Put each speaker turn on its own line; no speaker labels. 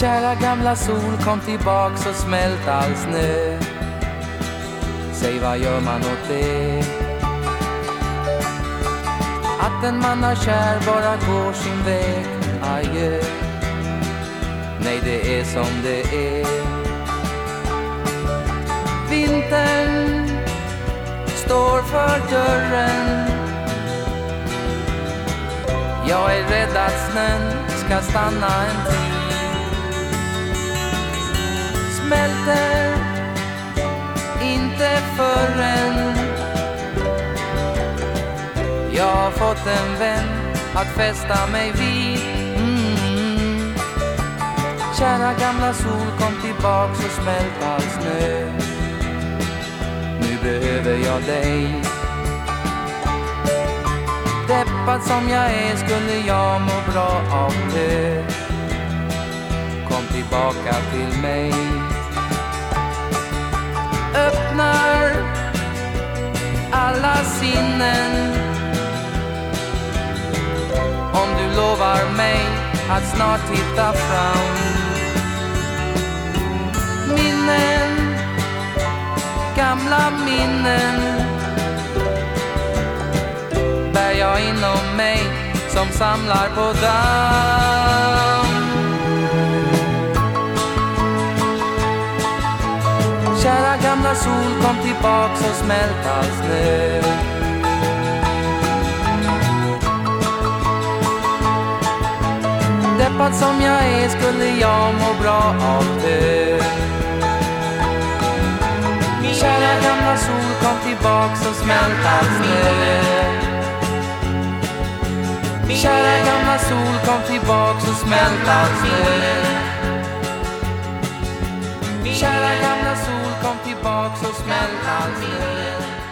Kära gamla sol kom tillbaks och smält all snö Säg vad gör man åt det? Att en man är kär bara går sin väg, adjö. Nej, det är som det är. Vintern står för dörren. Jag är rädd att snön ska stanna en tid. Har fått en vän att fästa mig vid. Mm. Kära gamla sol kom tillbaks och smält all snö. Nu behöver jag dig. Deppad som jag är skulle jag må bra av dö Kom tillbaka till mig. Öppnar alla sinnen. Lovar mig att snart hitta fram. Minnen, gamla minnen bär jag inom mig som samlar på damm. Kära gamla sol kom tillbaks och smält all snö. Drabbad som jag är skulle jag må bra av det. Kära gamla sol kom tillbaks och smält all snö. Kära gamla sol kom tillbaks och smält all snö. Kära gamla sol kom tillbaks och smält all snö.